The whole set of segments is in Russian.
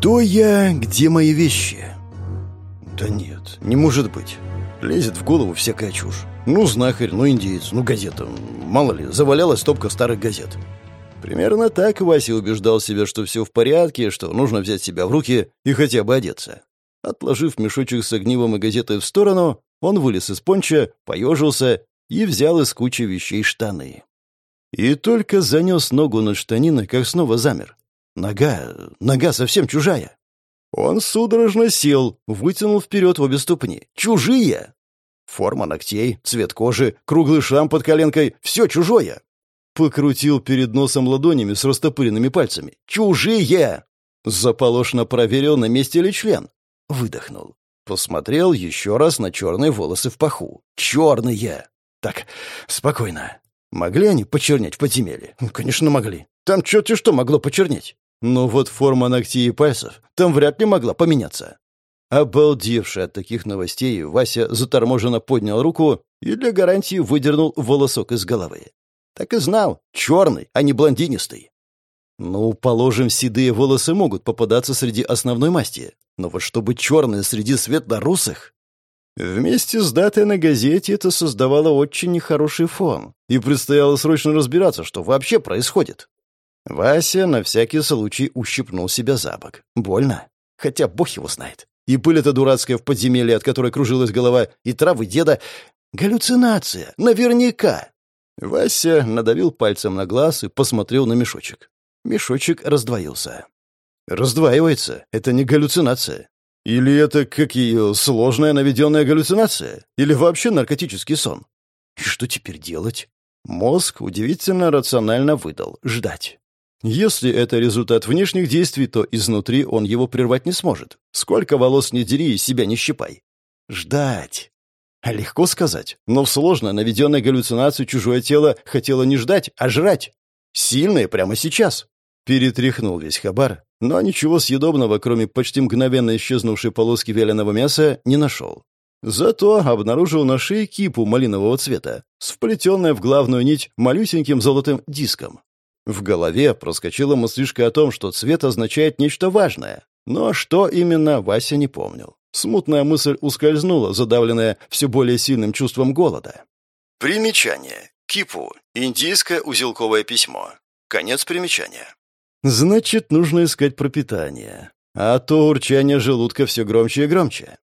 Кто я, где мои вещи? Да нет, не может быть. Лезет в голову всякая чушь. Ну, знахарь, ну, индеец, ну, газета. Мало ли, завалялась стопка старых газет. Примерно так Вася убеждал себя, что все в порядке, что нужно взять себя в руки и хотя бы одеться. Отложив мешочек с огнивом и газетой в сторону, он вылез из понча, поежился и взял из кучи вещей штаны. И только занес ногу на штанины, как снова замер. Нога, нога совсем чужая. Он судорожно сел, вытянул вперед обе ступни. Чужие! Форма ногтей, цвет кожи, круглый шрам под коленкой — все чужое. Покрутил перед носом ладонями с растопыренными пальцами. «Чужие!» Заполошно проверил, на месте ли член. Выдохнул. Посмотрел еще раз на черные волосы в паху. «Черные!» «Так, спокойно. Могли они почернеть в подземелье? Конечно, могли. Там черти что могло почернеть. Но вот форма ногтей и пальцев там вряд ли могла поменяться. Обалдевший от таких новостей, Вася заторможенно поднял руку и для гарантии выдернул волосок из головы. Так и знал, черный, а не блондинистый. Ну, положим, седые волосы могут попадаться среди основной масти, но вот чтобы черные среди светло-русых... Вместе с датой на газете это создавало очень нехороший фон, и предстояло срочно разбираться, что вообще происходит. Вася на всякий случай ущипнул себя за бок. Больно. Хотя бог его знает. И пыль эта дурацкая в подземелье, от которой кружилась голова, и травы деда. Галлюцинация. Наверняка. Вася надавил пальцем на глаз и посмотрел на мешочек. Мешочек раздвоился. Раздваивается. Это не галлюцинация. Или это, как ее, сложная наведенная галлюцинация? Или вообще наркотический сон? И что теперь делать? Мозг удивительно рационально выдал. Ждать. Если это результат внешних действий, то изнутри он его прервать не сможет. Сколько волос не дери и себя не щипай. Ждать. А легко сказать, но сложно наведенной галлюцинации чужое тело хотело не ждать, а жрать. Сильное прямо сейчас. Перетряхнул весь хабар, но ничего съедобного, кроме почти мгновенно исчезнувшей полоски вяленого мяса, не нашел. Зато обнаружил на шее кипу малинового цвета, с вплетенной в главную нить малюсеньким золотым диском. В голове проскочила мыслишка о том, что цвет означает нечто важное. Но что именно, Вася не помнил. Смутная мысль ускользнула, задавленная все более сильным чувством голода. Примечание. Кипу. Индийское узелковое письмо. Конец примечания. Значит, нужно искать пропитание. А то урчание желудка все громче и громче.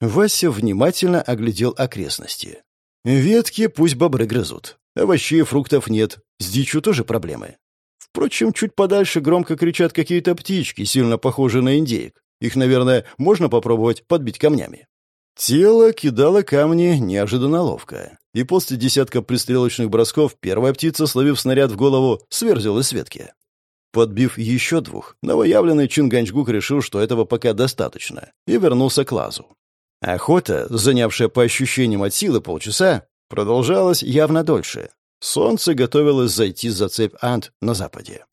Вася внимательно оглядел окрестности. Ветки пусть бобры грызут. Овощей и фруктов нет. С дичью тоже проблемы. Впрочем, чуть подальше громко кричат какие-то птички, сильно похожие на индеек. Их, наверное, можно попробовать подбить камнями. Тело кидало камни неожиданно ловко. И после десятка пристрелочных бросков первая птица, словив снаряд в голову, сверзилась с ветки. Подбив еще двух, новоявленный Чинганчгук решил, что этого пока достаточно, и вернулся к лазу. Охота, занявшая по ощущениям от силы полчаса, продолжалась явно дольше. Солнце готовилось зайти за цепь Ант на западе.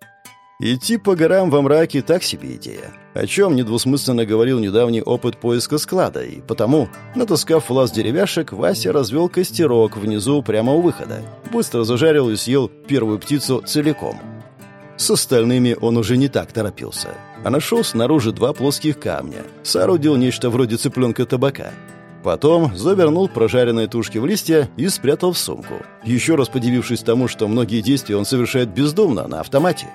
Идти по горам во мраке — так себе идея. О чем недвусмысленно говорил недавний опыт поиска склада, и потому, натаскав лаз деревяшек, Вася развел костерок внизу прямо у выхода. Быстро зажарил и съел первую птицу целиком. С остальными он уже не так торопился, а нашел снаружи два плоских камня, соорудил нечто вроде цыпленка табака — Потом завернул прожаренные тушки в листья и спрятал в сумку, еще раз подивившись тому, что многие действия он совершает бездумно, на автомате.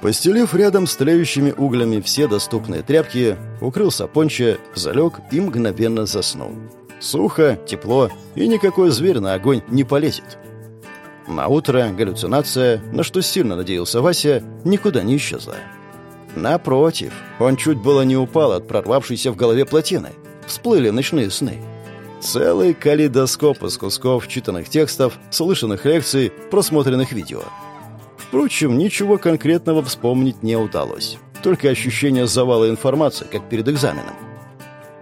Постелив рядом с тлеющими углями все доступные тряпки, укрылся понча, залег и мгновенно заснул. Сухо, тепло, и никакой зверь на огонь не полезет. На утро галлюцинация, на что сильно надеялся Вася, никуда не исчезла. Напротив, он чуть было не упал от прорвавшейся в голове плотины – всплыли ночные сны. Целый калейдоскоп из кусков читанных текстов, слышанных лекций, просмотренных видео. Впрочем, ничего конкретного вспомнить не удалось. Только ощущение завала информации, как перед экзаменом.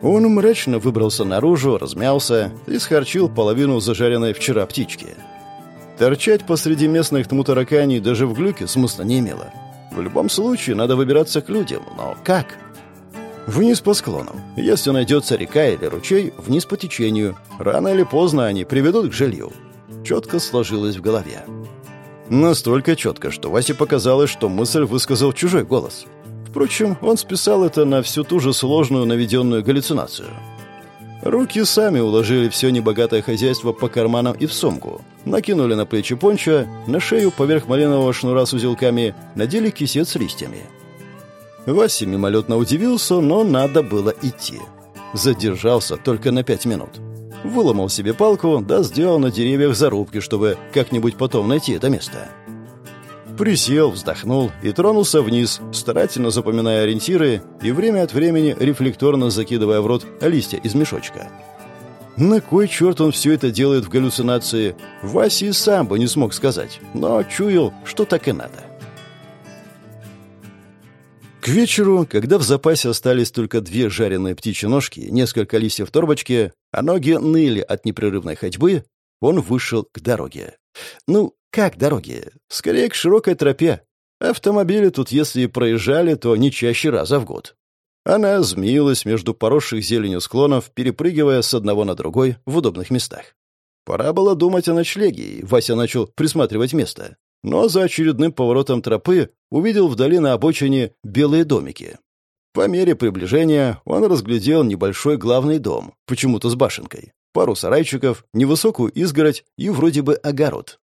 Он мрачно выбрался наружу, размялся и схорчил половину зажаренной вчера птички. Торчать посреди местных тмутараканий даже в глюке смысла не имело. В любом случае, надо выбираться к людям, но как? Вниз по склону. Если найдется река или ручей, вниз по течению. Рано или поздно они приведут к жилью. Четко сложилось в голове. Настолько четко, что Васе показалось, что мысль высказал чужой голос. Впрочем, он списал это на всю ту же сложную наведенную галлюцинацию. Руки сами уложили все небогатое хозяйство по карманам и в сумку. Накинули на плечи пончо, на шею поверх малинового шнура с узелками надели кисет с листьями. Вася мимолетно удивился, но надо было идти. Задержался только на пять минут. Выломал себе палку, да сделал на деревьях зарубки, чтобы как-нибудь потом найти это место. Присел, вздохнул и тронулся вниз, старательно запоминая ориентиры и время от времени рефлекторно закидывая в рот листья из мешочка. На кой черт он все это делает в галлюцинации, Вася и сам бы не смог сказать, но чуял, что так и надо. К вечеру, когда в запасе остались только две жареные птичьи ножки, несколько листьев в торбочке, а ноги ныли от непрерывной ходьбы, он вышел к дороге. Ну, как дороги? Скорее, к широкой тропе. Автомобили тут, если и проезжали, то не чаще раза в год. Она змеилась между поросших зеленью склонов, перепрыгивая с одного на другой в удобных местах. Пора было думать о ночлеге, и Вася начал присматривать место. Но за очередным поворотом тропы увидел вдали на обочине белые домики. По мере приближения он разглядел небольшой главный дом, почему-то с башенкой, пару сарайчиков, невысокую изгородь и вроде бы огород.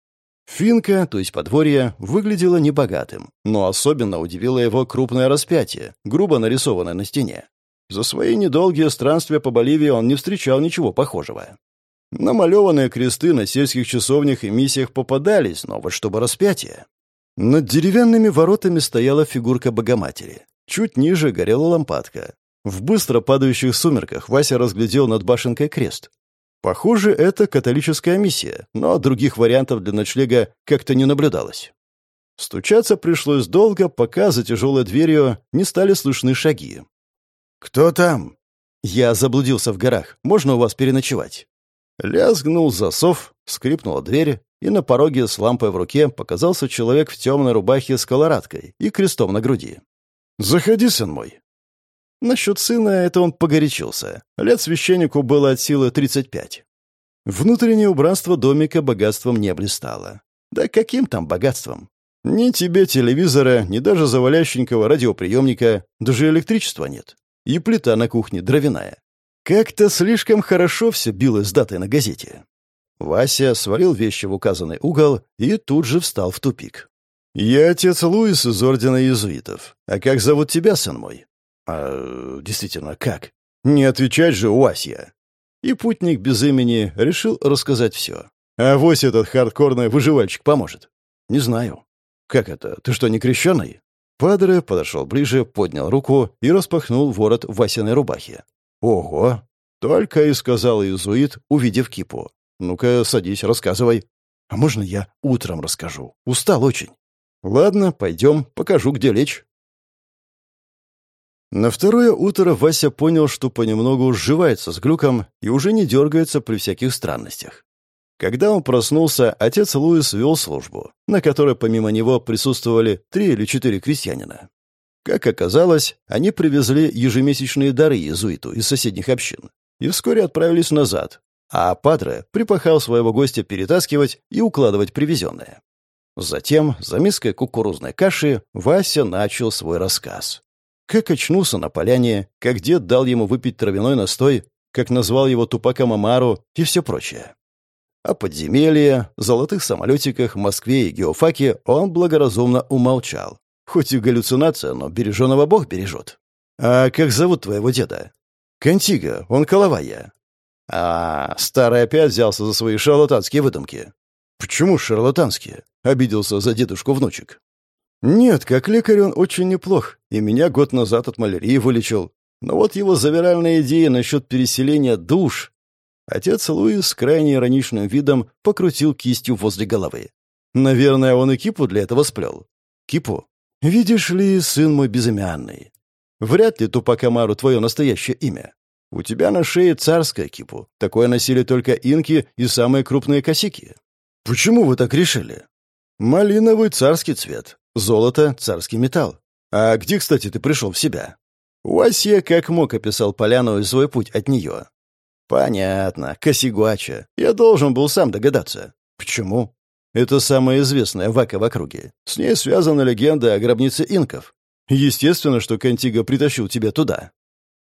Финка, то есть подворье, выглядело небогатым, но особенно удивило его крупное распятие, грубо нарисованное на стене. За свои недолгие странствия по Боливии он не встречал ничего похожего. Намалеванные кресты на сельских часовнях и миссиях попадались, но вот чтобы распятие. Над деревянными воротами стояла фигурка Богоматери. Чуть ниже горела лампадка. В быстро падающих сумерках Вася разглядел над башенкой крест. Похоже, это католическая миссия, но других вариантов для ночлега как-то не наблюдалось. Стучаться пришлось долго, пока за тяжелой дверью не стали слышны шаги. «Кто там?» «Я заблудился в горах. Можно у вас переночевать?» Лязгнул засов, скрипнула дверь, и на пороге с лампой в руке показался человек в темной рубахе с колорадкой и крестом на груди. «Заходи, сын мой», Насчет сына это он погорячился. Лет священнику было от силы 35. Внутреннее убранство домика богатством не блистало. Да каким там богатством? Ни тебе телевизора, ни даже завалященького радиоприемника, даже электричества нет. И плита на кухне дровяная. Как-то слишком хорошо все било с датой на газете. Вася свалил вещи в указанный угол и тут же встал в тупик. «Я отец Луис из Ордена Иезуитов. А как зовут тебя, сын мой?» А действительно, как? Не отвечать же, Уасья. И путник без имени решил рассказать все. А вось этот хардкорный выживальщик поможет. Не знаю. Как это? Ты что, не крещеный? Падре подошел ближе, поднял руку и распахнул ворот Васиной рубахи. Ого! Только и сказал иезуит, увидев кипу. Ну-ка, садись, рассказывай. А можно я утром расскажу? Устал очень. Ладно, пойдем, покажу, где лечь. На второе утро Вася понял, что понемногу сживается с глюком и уже не дергается при всяких странностях. Когда он проснулся, отец Луис вел службу, на которой помимо него присутствовали три или четыре крестьянина. Как оказалось, они привезли ежемесячные дары иезуиту из соседних общин и вскоре отправились назад, а Падре припахал своего гостя перетаскивать и укладывать привезенное. Затем, за миской кукурузной каши, Вася начал свой рассказ. Как очнулся на поляне, как дед дал ему выпить травяной настой, как назвал его Тупаком Амару и все прочее. О подземелье, золотых самолетиках, Москве и Геофаке он благоразумно умолчал. Хоть и галлюцинация, но береженого Бог бережет. «А как зовут твоего деда?» «Кантига, он Коловая». «А, старый опять взялся за свои шарлатанские выдумки». «Почему шарлатанские?» — обиделся за дедушку внучек. Нет, как лекарь он очень неплох, и меня год назад от малярии вылечил. Но вот его завиральная идея насчет переселения душ... Отец Луис с крайне ироничным видом покрутил кистью возле головы. Наверное, он и кипу для этого сплел. Кипу, видишь ли, сын мой безымянный, вряд ли Тупакамару твое настоящее имя. У тебя на шее царская кипу. Такое носили только инки и самые крупные косики. Почему вы так решили? Малиновый царский цвет. Золото — царский металл. А где, кстати, ты пришел в себя? Уасья как мог описал поляну и свой путь от нее. Понятно, Косигуача. Я должен был сам догадаться. Почему? Это самая известная вака в округе. С ней связана легенда о гробнице инков. Естественно, что Кантига притащил тебя туда.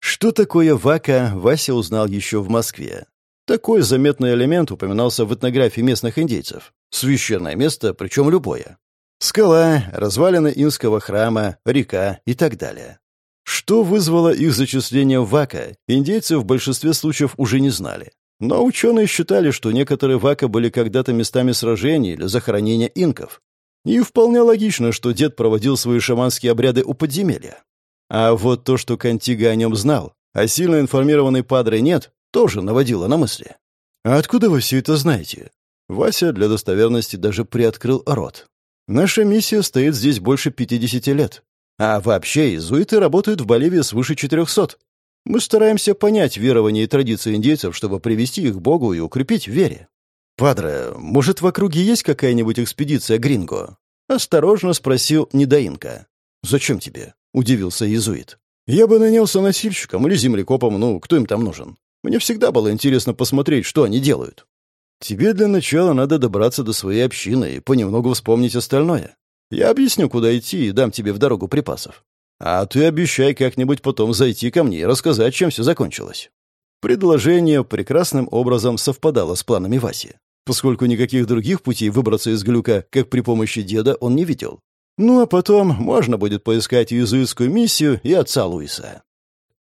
Что такое вака, Вася узнал еще в Москве. Такой заметный элемент упоминался в этнографии местных индейцев. Священное место, причем любое. Скала, развалины инского храма, река и так далее. Что вызвало их зачисление в вака, индейцы в большинстве случаев уже не знали. Но ученые считали, что некоторые вака были когда-то местами сражений или захоронения инков. И вполне логично, что дед проводил свои шаманские обряды у подземелья. А вот то, что Кантига о нем знал, а сильно информированный падре нет, тоже наводило на мысли. «А откуда вы все это знаете?» Вася для достоверности даже приоткрыл рот. «Наша миссия стоит здесь больше 50 лет. А вообще, иезуиты работают в Боливии свыше 400. Мы стараемся понять верования и традиции индейцев, чтобы привести их к Богу и укрепить в вере. «Падре, может, в округе есть какая-нибудь экспедиция Гринго?» Осторожно спросил недоинка. «Зачем тебе?» — удивился иезуит. «Я бы нанялся носильщиком или землекопом, ну, кто им там нужен? Мне всегда было интересно посмотреть, что они делают». «Тебе для начала надо добраться до своей общины и понемногу вспомнить остальное. Я объясню, куда идти, и дам тебе в дорогу припасов. А ты обещай как-нибудь потом зайти ко мне и рассказать, чем все закончилось». Предложение прекрасным образом совпадало с планами Васи, поскольку никаких других путей выбраться из глюка, как при помощи деда, он не видел. Ну а потом можно будет поискать иезуитскую миссию и отца Луиса.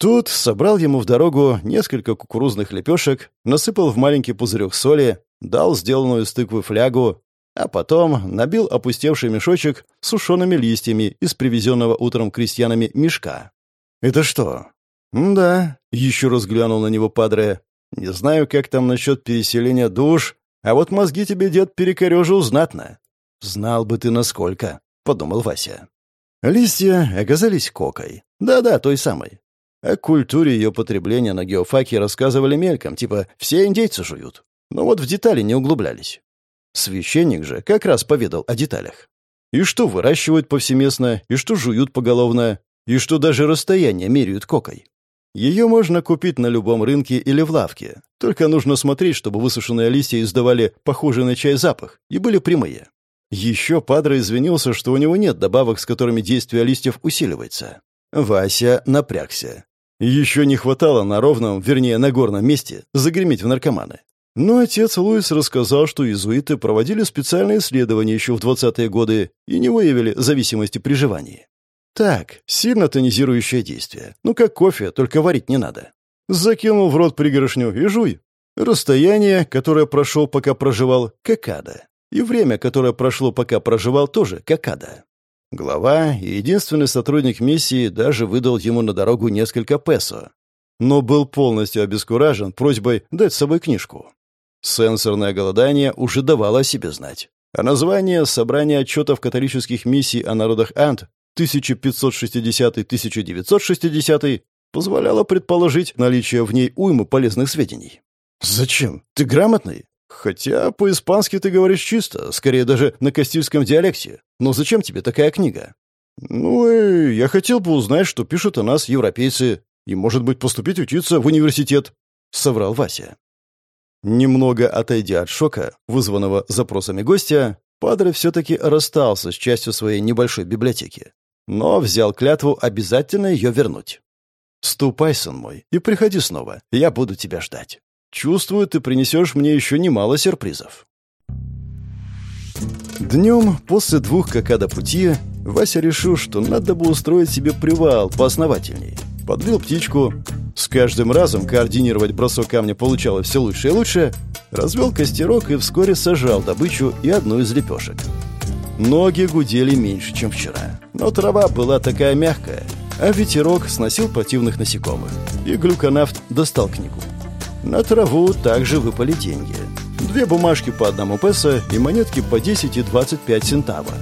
Тут собрал ему в дорогу несколько кукурузных лепешек, насыпал в маленький пузырек соли, дал сделанную из тыквы флягу, а потом набил опустевший мешочек с сушеными листьями из привезенного утром крестьянами мешка. «Это что?» «Да», — еще раз глянул на него падре. «Не знаю, как там насчет переселения душ, а вот мозги тебе дед перекорежил знатно». «Знал бы ты, насколько», — подумал Вася. Листья оказались кокой. Да-да, той самой. О культуре ее потребления на геофаке рассказывали мельком, типа «все индейцы жуют». Но вот в детали не углублялись. Священник же как раз поведал о деталях. И что выращивают повсеместно, и что жуют поголовно, и что даже расстояние меряют кокой. Ее можно купить на любом рынке или в лавке, только нужно смотреть, чтобы высушенные листья издавали похожий на чай запах и были прямые. Еще Падре извинился, что у него нет добавок, с которыми действие листьев усиливается. Вася напрягся. Еще не хватало на ровном, вернее, на горном месте загреметь в наркоманы. Но отец Луис рассказал, что иезуиты проводили специальные исследования еще в 20-е годы и не выявили зависимости при жевании. Так, сильно тонизирующее действие. Ну, как кофе, только варить не надо. Закинул в рот пригоршню и жуй. Расстояние, которое прошел, пока проживал, какада. И время, которое прошло, пока проживал, тоже какада. Глава и единственный сотрудник миссии даже выдал ему на дорогу несколько песо. Но был полностью обескуражен просьбой дать с собой книжку. Сенсорное голодание уже давало о себе знать. А название «Собрание отчетов католических миссий о народах Ант» 1560-1960 позволяло предположить наличие в ней уймы полезных сведений. «Зачем? Ты грамотный? Хотя по-испански ты говоришь чисто, скорее даже на кастильском диалекте. Но зачем тебе такая книга?» «Ну, и я хотел бы узнать, что пишут о нас европейцы, и, может быть, поступить учиться в университет», — соврал Вася. Немного отойдя от шока, вызванного запросами гостя, Падре все-таки расстался с частью своей небольшой библиотеки, но взял клятву обязательно ее вернуть. «Ступай, сын мой, и приходи снова, я буду тебя ждать. Чувствую, ты принесешь мне еще немало сюрпризов». Днем, после двух какада пути, Вася решил, что надо бы устроить себе привал поосновательней. Подбил птичку, с каждым разом координировать бросок камня получалось все лучше и лучше. Развел костерок и вскоре сажал добычу и одну из лепешек. Ноги гудели меньше, чем вчера. Но трава была такая мягкая, а ветерок сносил противных насекомых. И глюконавт достал книгу. На траву также выпали деньги. Две бумажки по одному песо и монетки по 10 и 25 центава.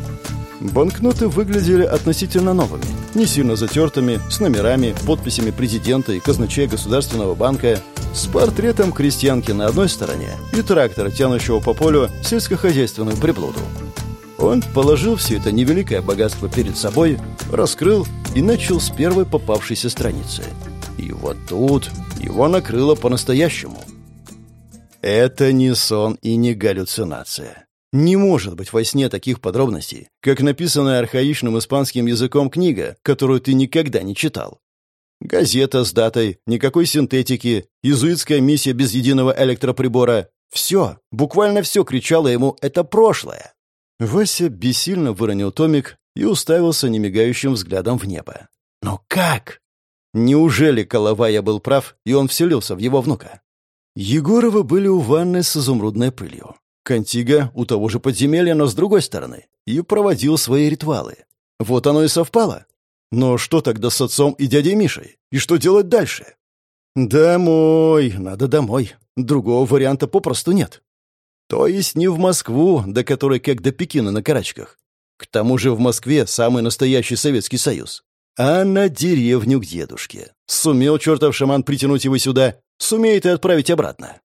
Банкноты выглядели относительно новыми, не сильно затертыми, с номерами, подписями президента и казначея Государственного банка, с портретом крестьянки на одной стороне и трактора, тянущего по полю сельскохозяйственную приблуду. Он положил все это невеликое богатство перед собой, раскрыл и начал с первой попавшейся страницы. И вот тут его накрыло по-настоящему. Это не сон и не галлюцинация. Не может быть во сне таких подробностей, как написанная архаичным испанским языком книга, которую ты никогда не читал. Газета с датой, никакой синтетики, иезуитская миссия без единого электроприбора. Все, буквально все кричало ему «это прошлое». Вася бессильно выронил томик и уставился немигающим взглядом в небо. «Но как?» Неужели Коловая был прав, и он вселился в его внука? Егоровы были у ванны с изумрудной пылью. Кантига у того же подземелья, но с другой стороны, и проводил свои ритуалы. Вот оно и совпало. Но что тогда с отцом и дядей Мишей? И что делать дальше? Домой, надо домой. Другого варианта попросту нет. То есть не в Москву, до которой как до Пекина на карачках. К тому же в Москве самый настоящий Советский Союз. А на деревню к дедушке. Сумел чертов шаман притянуть его сюда, сумеет и отправить обратно.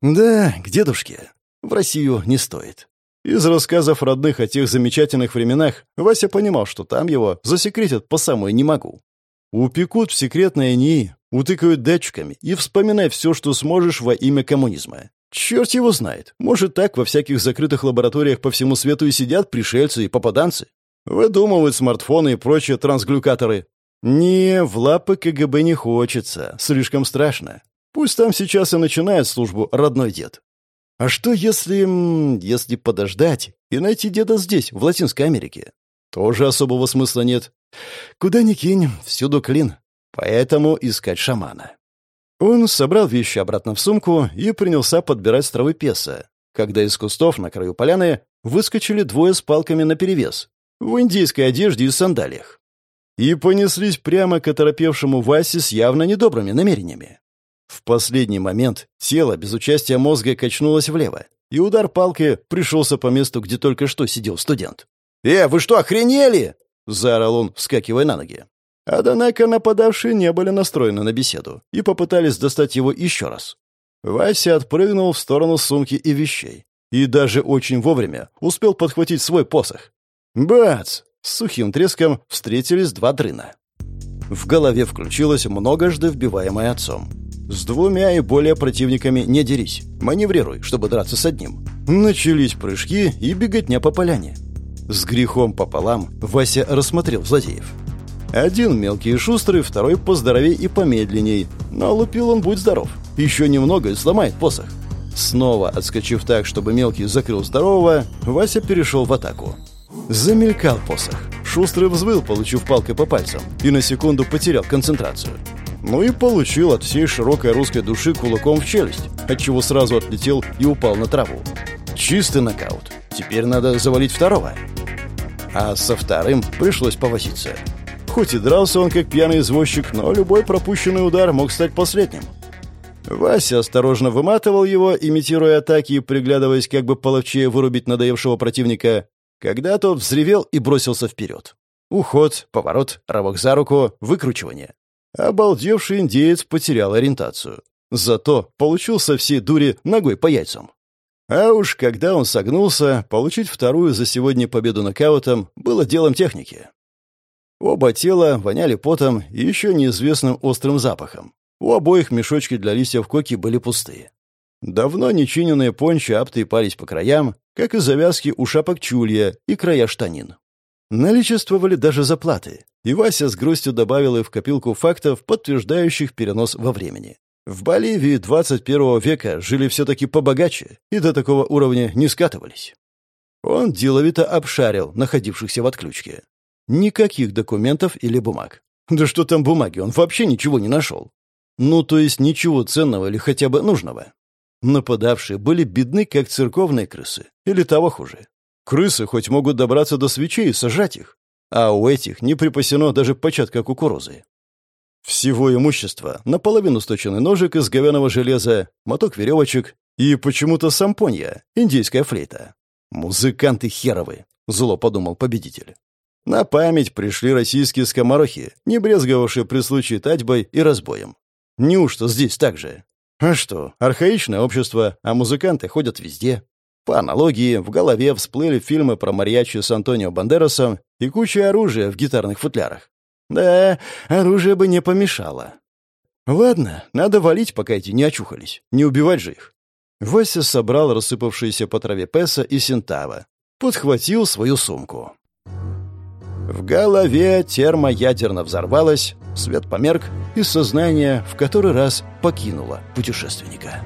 Да, к дедушке. В Россию не стоит. Из рассказов родных о тех замечательных временах Вася понимал, что там его засекретят по самой «не могу». Упекут в секретное НИИ, утыкают датчиками и вспоминай все, что сможешь во имя коммунизма. Черт его знает. Может, так во всяких закрытых лабораториях по всему свету и сидят пришельцы и попаданцы. Выдумывают смартфоны и прочие трансглюкаторы. Не, в лапы КГБ не хочется. Слишком страшно. Пусть там сейчас и начинает службу родной дед. А что если... если подождать и найти деда здесь, в Латинской Америке? Тоже особого смысла нет. Куда ни кинь, всюду клин. Поэтому искать шамана. Он собрал вещи обратно в сумку и принялся подбирать с травы песа, когда из кустов на краю поляны выскочили двое с палками наперевес, в индийской одежде и сандалиях. И понеслись прямо к оторопевшему Васе с явно недобрыми намерениями. В последний момент тело без участия мозга качнулось влево, и удар палкой пришелся по месту, где только что сидел студент. «Э, вы что, охренели?» — заорал он, вскакивая на ноги. Однако нападавшие не были настроены на беседу и попытались достать его еще раз. Вася отпрыгнул в сторону сумки и вещей. И даже очень вовремя успел подхватить свой посох. Бац! С сухим треском встретились два дрына. В голове включилось многожды вбиваемое отцом. С двумя и более противниками не дерись. Маневрируй, чтобы драться с одним. Начались прыжки и беготня по поляне. С грехом пополам Вася рассмотрел злодеев. Один мелкий и шустрый, второй поздоровей и помедленней. Но лупил он, будь здоров. Еще немного и сломает посох. Снова отскочив так, чтобы мелкий закрыл здорового, Вася перешел в атаку. Замелькал посох. Шустрый взвыл, получив палкой по пальцам, и на секунду потерял концентрацию. Ну и получил от всей широкой русской души кулаком в челюсть, отчего сразу отлетел и упал на траву. Чистый нокаут. Теперь надо завалить второго. А со вторым пришлось повозиться. Хоть и дрался он как пьяный извозчик, но любой пропущенный удар мог стать последним. Вася осторожно выматывал его, имитируя атаки и приглядываясь, как бы половчее вырубить надоевшего противника, когда тот взревел и бросился вперед. Уход, поворот, рывок за руку, выкручивание. Обалдевший индеец потерял ориентацию. Зато получил со всей дури ногой по яйцам. А уж когда он согнулся, получить вторую за сегодня победу нокаутом было делом техники. Оба тела воняли потом и еще неизвестным острым запахом. У обоих мешочки для листьев коки были пустые. Давно нечиненные пончи обтрепались по краям, как и завязки у шапок чулья и края штанин. Наличествовали даже заплаты, и Вася с грустью добавил их в копилку фактов, подтверждающих перенос во времени. В Боливии 21 века жили все-таки побогаче и до такого уровня не скатывались. Он деловито обшарил находившихся в отключке. Никаких документов или бумаг. Да что там бумаги, он вообще ничего не нашел. Ну, то есть ничего ценного или хотя бы нужного. Нападавшие были бедны, как церковные крысы, или того хуже. Крысы хоть могут добраться до свечей и сажать их, а у этих не припасено даже початка кукурузы. Всего имущества наполовину сточенный ножик из говяного железа, моток веревочек и почему-то сампонья, индийская флейта. «Музыканты херовы», — зло подумал победитель. На память пришли российские скоморохи, не брезговавшие при случае татьбой и разбоем. Неужто здесь так же? А что, архаичное общество, а музыканты ходят везде. По аналогии, в голове всплыли фильмы про мариачи с Антонио Бандерасом и куча оружия в гитарных футлярах. Да, оружие бы не помешало. Ладно, надо валить, пока эти не очухались. Не убивать же их. Вася собрал рассыпавшиеся по траве Песа и Синтава. Подхватил свою сумку. В голове термоядерно взорвалось, свет померк, и сознание в который раз покинуло путешественника.